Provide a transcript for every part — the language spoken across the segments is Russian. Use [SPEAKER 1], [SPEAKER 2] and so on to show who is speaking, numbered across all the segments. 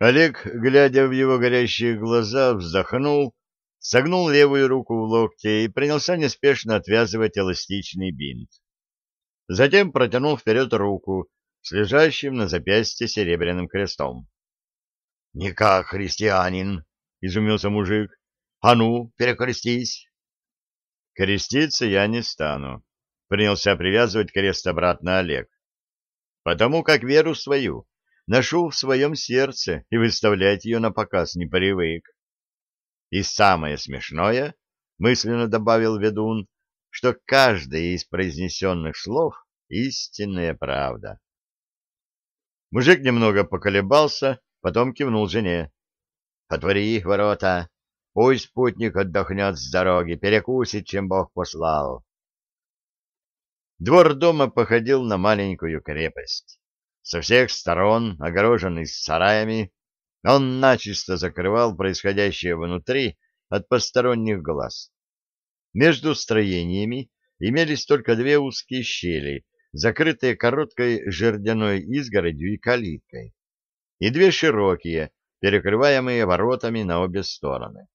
[SPEAKER 1] Олег, глядя в его горящие глаза, вздохнул, согнул левую руку в локте и принялся неспешно отвязывать эластичный бинт. Затем протянул вперед руку с лежащим на запястье серебряным крестом. — Не как христианин, — изумился мужик. — А ну, перекрестись. — Креститься я не стану, — принялся привязывать крест обратно Олег. — Потому как веру свою ношу в своем сердце и выставлять ее на показ не привык. И самое смешное, — мысленно добавил ведун, — что каждое из произнесенных слов — истинная правда. Мужик немного поколебался, потом кивнул жене. — Отвори ворота, пусть путник отдохнет с дороги, перекусит, чем Бог послал. Двор дома походил на маленькую крепость со всех сторон, огороженный сараями, он начисто закрывал происходящее внутри от посторонних глаз. Между строениями имелись только две узкие щели, закрытые короткой жердяной изгородью и калиткой, и две широкие, перекрываемые воротами на обе стороны.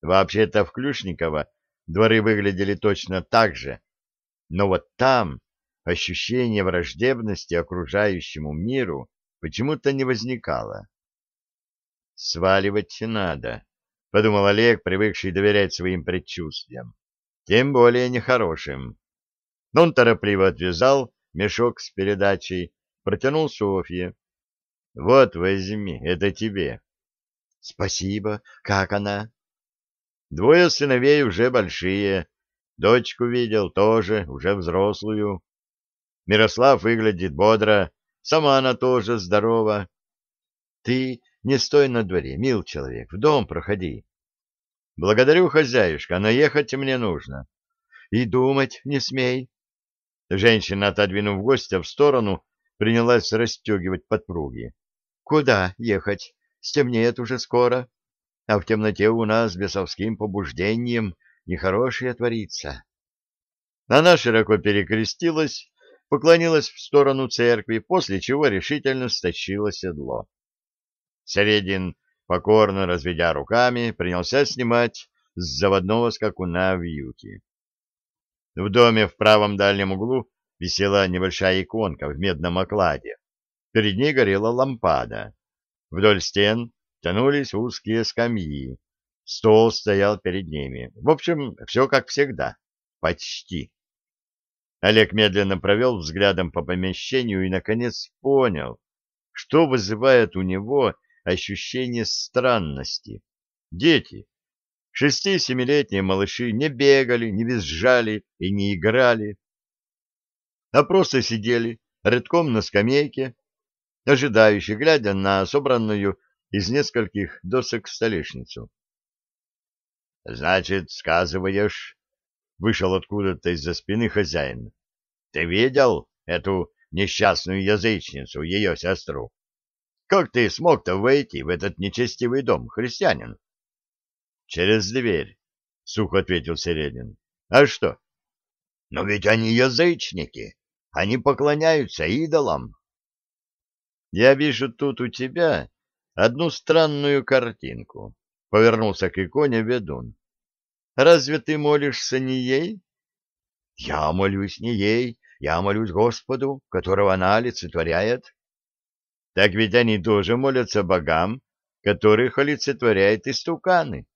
[SPEAKER 1] Вообще-то в Клюшниково дворы выглядели точно так же, но вот там ощущение враждебности окружающему миру почему-то не возникало. «Сваливать надо», — подумал Олег, привыкший доверять своим предчувствиям, тем более нехорошим. Но он торопливо отвязал мешок с передачей, протянул Софье. «Вот, возьми, это тебе». «Спасибо. Как она?» «Двое сыновей уже большие. Дочку видел тоже, уже взрослую. Мирослав выглядит бодро, сама она тоже здорова. Ты не стой на дворе, мил человек, в дом проходи. Благодарю, хозяюшка, но ехать мне нужно. И думать не смей. Женщина, отодвинув гостя в сторону, принялась расстегивать подпруги. Куда ехать? Стемнеет уже скоро. А в темноте у нас бесовским побуждением нехорошее творится. Она широко перекрестилась поклонилась в сторону церкви, после чего решительно стащила седло. Середин, покорно разведя руками, принялся снимать с заводного скакуна вьюки. В доме в правом дальнем углу висела небольшая иконка в медном окладе. Перед ней горела лампада. Вдоль стен тянулись узкие скамьи. Стол стоял перед ними. В общем, все как всегда. Почти. Олег медленно провел взглядом по помещению и, наконец, понял, что вызывает у него ощущение странности. Дети, шести-семилетние малыши, не бегали, не визжали и не играли, а просто сидели редком на скамейке, ожидающие, глядя на собранную из нескольких досок столешницу. — Значит, сказываешь, вышел откуда-то из-за спины хозяин. — Ты видел эту несчастную язычницу, ее сестру? Как ты смог-то войти в этот нечестивый дом, христианин? — Через дверь, — сухо ответил Середин. — А что? — Но ведь они язычники, они поклоняются идолам. — Я вижу тут у тебя одну странную картинку, — повернулся к иконе ведун. Разве ты молишься не ей? Я молюсь не ей, я молюсь Господу, которого она олицетворяет. Так ведь они тоже молятся богам, которых олицетворяет истуканы.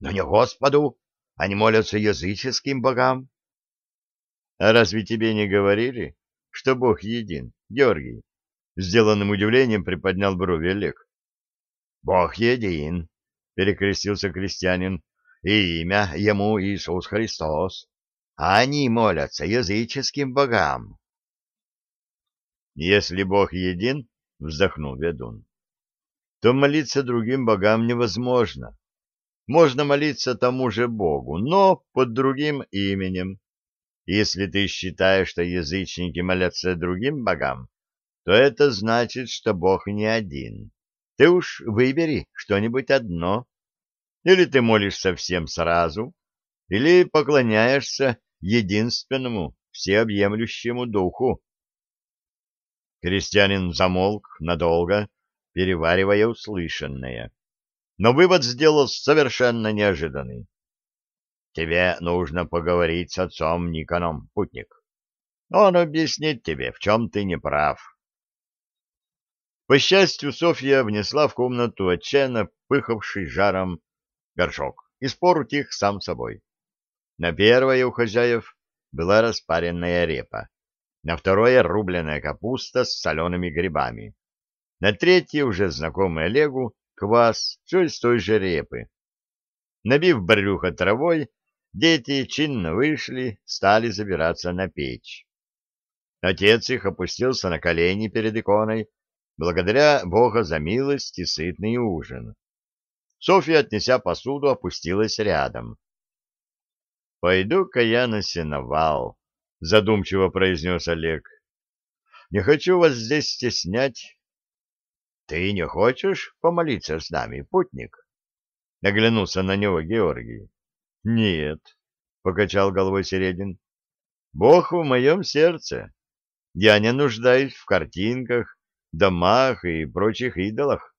[SPEAKER 1] Но не Господу, они молятся языческим богам. А разве тебе не говорили, что Бог един, Георгий? Сделанным удивлением приподнял брови Олег. Бог един, перекрестился крестьянин и имя ему Иисус Христос, а они молятся языческим богам. Если Бог един, — вздохнул ведун, — то молиться другим богам невозможно. Можно молиться тому же Богу, но под другим именем. Если ты считаешь, что язычники молятся другим богам, то это значит, что Бог не один. Ты уж выбери что-нибудь одно. Или ты молишься всем сразу, или поклоняешься единственному, всеобъемлющему духу. Крестьянин замолк надолго, переваривая услышанное. Но вывод сделал совершенно неожиданный. Тебе нужно поговорить с отцом Никоном, путник. Он объяснит тебе, в чем ты не прав. По счастью, Софья внесла в комнату отчаянно пыхавший жаром горшок, и спор утих сам собой. На первое у хозяев была распаренная репа, на второе — рубленая капуста с солеными грибами, на третье, уже знакомый Олегу, квас, все из той же репы. Набив брюхо травой, дети чинно вышли, стали забираться на печь. Отец их опустился на колени перед иконой, благодаря Бога за милость и сытный ужин. Софья, отнеся посуду, опустилась рядом. — Пойду-ка я на сеновал, — задумчиво произнес Олег. — Не хочу вас здесь стеснять. — Ты не хочешь помолиться с нами, путник? — оглянулся на него Георгий. — Нет, — покачал головой Середин. — Бог в моем сердце. Я не нуждаюсь в картинках, домах и прочих идолах.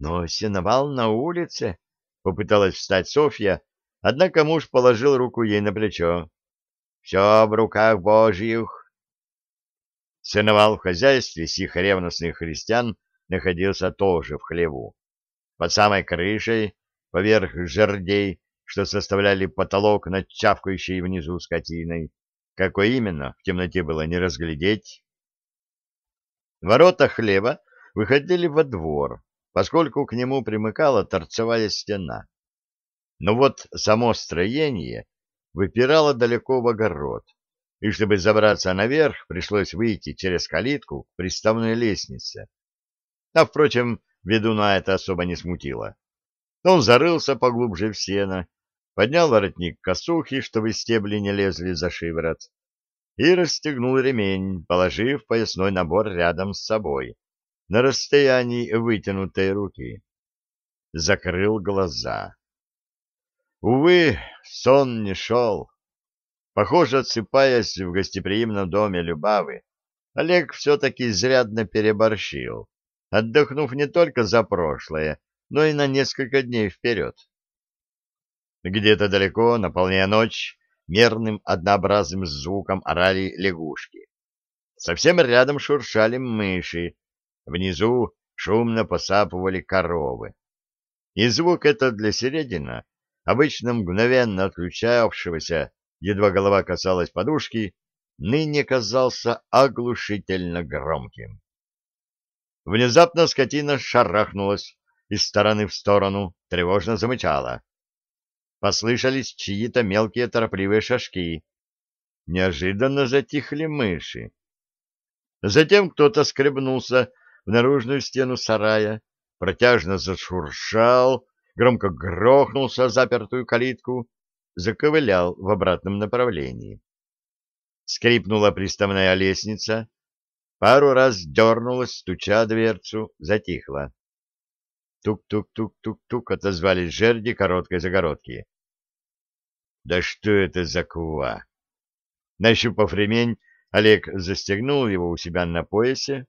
[SPEAKER 1] Но сеновал на улице, — попыталась встать Софья, однако муж положил руку ей на плечо. — Все в руках Божьих. Сеновал в хозяйстве сих ревностных христиан находился тоже в хлеву. Под самой крышей, поверх жердей, что составляли потолок над чавкающей внизу скотиной. Какой именно, в темноте было не разглядеть. Ворота хлеба выходили во двор, поскольку к нему примыкала торцевая стена. Но вот само строение выпирало далеко в огород, и чтобы забраться наверх, пришлось выйти через калитку к приставной лестнице. А, впрочем, ведуна это особо не смутило. Он зарылся поглубже в сено, поднял воротник косухи, чтобы стебли не лезли за шиворот, и расстегнул ремень, положив поясной набор рядом с собой на расстоянии вытянутой руки. Закрыл глаза. Увы, сон не шел. Похоже, отсыпаясь в гостеприимном доме Любавы, Олег все-таки изрядно переборщил, отдохнув не только за прошлое, но и на несколько дней вперед. Где-то далеко, наполняя ночь, мерным однообразным звуком орали лягушки. Совсем рядом шуршали мыши, Внизу шумно посапывали коровы. И звук этот для середина, обычно мгновенно отключавшегося, едва голова касалась подушки, ныне казался оглушительно громким. Внезапно скотина шарахнулась из стороны в сторону, тревожно замычала. Послышались чьи-то мелкие торопливые шажки. Неожиданно затихли мыши. Затем кто-то скребнулся в наружную стену сарая, протяжно зашуршал, громко грохнулся запертую калитку, заковылял в обратном направлении. Скрипнула приставная лестница, пару раз дернулась, стуча дверцу, затихла. Тук-тук-тук-тук-тук отозвались жерди короткой загородки. Да что это за кува? Нащупав ремень, Олег застегнул его у себя на поясе,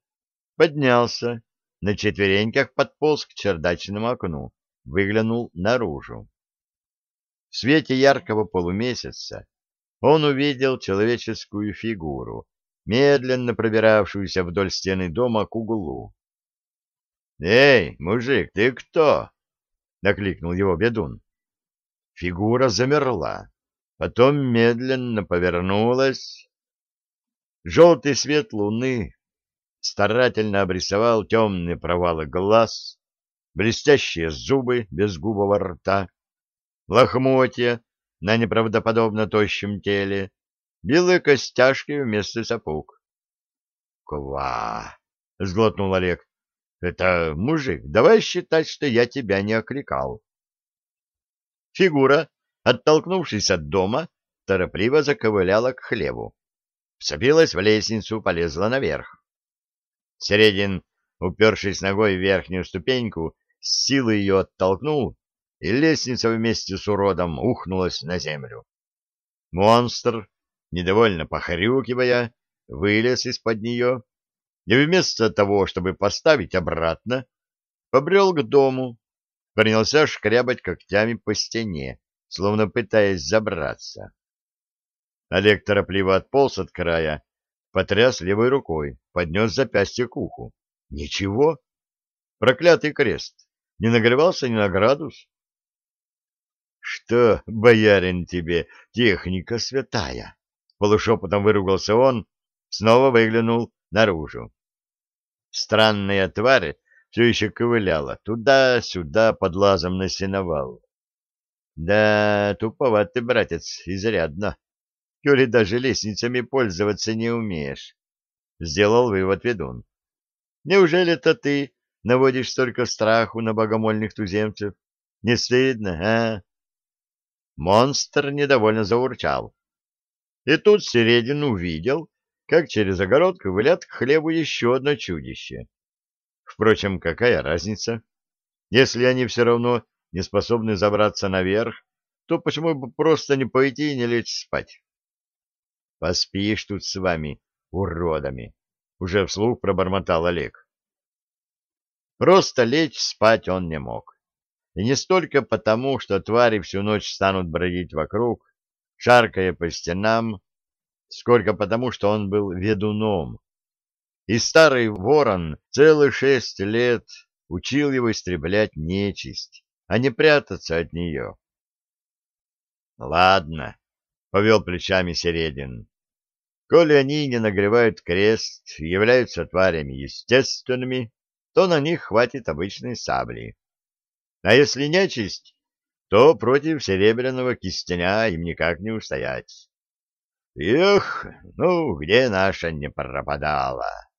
[SPEAKER 1] поднялся, на четвереньках подполз к чердачному окну, выглянул наружу. В свете яркого полумесяца он увидел человеческую фигуру, медленно пробиравшуюся вдоль стены дома к углу. «Эй, мужик, ты кто?» — накликнул его бедун. Фигура замерла, потом медленно повернулась. Желтый свет луны старательно обрисовал темные провалы глаз, блестящие зубы без губого рта, лохмотья на неправдоподобно тощем теле, белые костяшки вместо сапог. — Ква! — сглотнул Олег. — Это мужик, давай считать, что я тебя не окликал. Фигура, оттолкнувшись от дома, торопливо заковыляла к хлеву. Вцепилась в лестницу, полезла наверх. Середин, упершись ногой в верхнюю ступеньку, с силой ее оттолкнул, и лестница вместе с уродом ухнулась на землю. Монстр, недовольно похрюкивая, вылез из-под нее, и вместо того, чтобы поставить обратно, побрел к дому, принялся шкрябать когтями по стене, словно пытаясь забраться. Олег торопливо отполз от края, потряс левой рукой, поднес запястье к уху. Ничего. Проклятый крест. Не нагревался ни на градус. Что, боярин тебе, техника святая? Полушепотом выругался он, снова выглянул наружу. Странная тварь все еще ковыляла туда-сюда под лазом на сеновал. Да, туповат ты, братец, изрядно. Коли даже лестницами пользоваться не умеешь. Сделал вывод ведун. Неужели это ты наводишь столько страху на богомольных туземцев? Не стыдно, а? Монстр недовольно заурчал. И тут Середин увидел, как через огород ковылят к хлебу еще одно чудище. Впрочем, какая разница? Если они все равно не способны забраться наверх, то почему бы просто не пойти и не лечь спать? Поспишь тут с вами, уродами, уже вслух пробормотал Олег. Просто лечь спать он не мог. И не столько потому, что твари всю ночь станут бродить вокруг, шаркая по стенам, сколько потому, что он был ведуном. И старый ворон целых шесть лет учил его истреблять нечисть, а не прятаться от нее. — Ладно, — повел плечами Середин. — Коли они не нагревают крест являются тварями естественными, то на них хватит обычной сабли. А если нечисть, то против серебряного кистеня им никак не устоять. Эх, ну, где наша не пропадала?